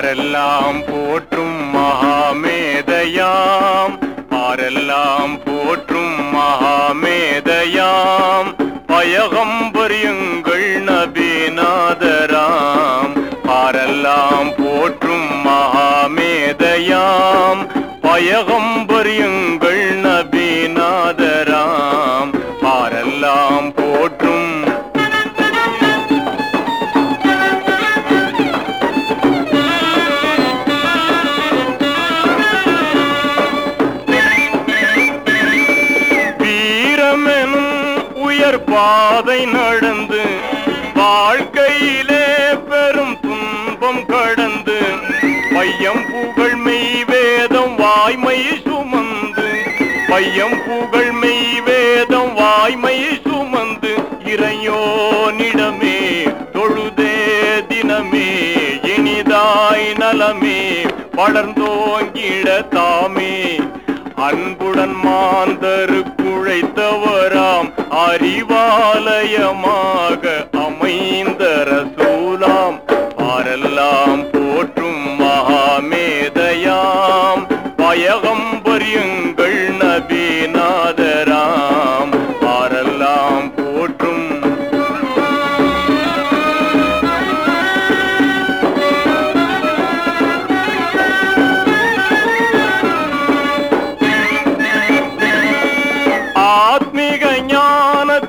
ஆரெல்லாம் போற்றும் மகாமேதையாம். ஆரெல்லாம் போற்றும் மகாமேதையாம். பயகம் பரியுங்கள் நபிநாதராம். ஆரெல்லாம் போற்றும் மகாமேதையாம். பயகம் பரியுங்கள் உயர் பாதை நடந்து வாழ்க்கையிலே பெரும் துன்பம் கடந்து பையம் புகழ் மெய் வேதம் வாய்மை சுமந்து பையம் புகழ் மெய் வேதம் வாய்மை சுமந்து இறையோனிடமே தொழுதே தினமே இனிதாய் நலமே வளர்ந்தோங்கிட தாமே. அன்புடன் மாந்தரு குழைத்தவராம் அறிவாலயமாக அமைந்த ரசூலாம். ஆரெல்லாம் போற்றும் மகாமேதையாம். பயகம்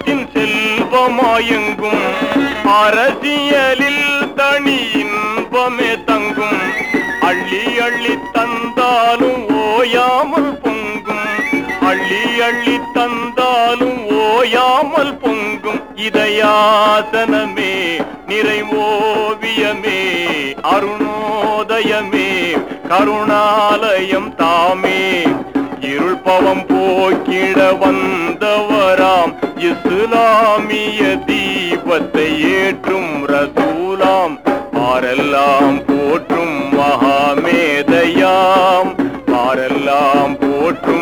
நாட்டின் செல்வமாயெங்கும் அரசியலில் தனி இன்பமே தங்கும். அள்ளி அள்ளி தந்தாலும் ஓயாமல் பொங்கும். அள்ளி அள்ளி தந்தாலும் ஓயாமல் பொங்கும். இதயாசனமே நிறைவோவியமே அருணோதயமே கருணாலயம் தாமே. இருள் பவம் போக்கிட வந்த இஸ்லாமிய தீபத்தை ஏற்றும் ரசூலாம் ஆரெல்லாம் போற்றும் மகாமேதையாம் ஆரெல்லாம் போற்றும்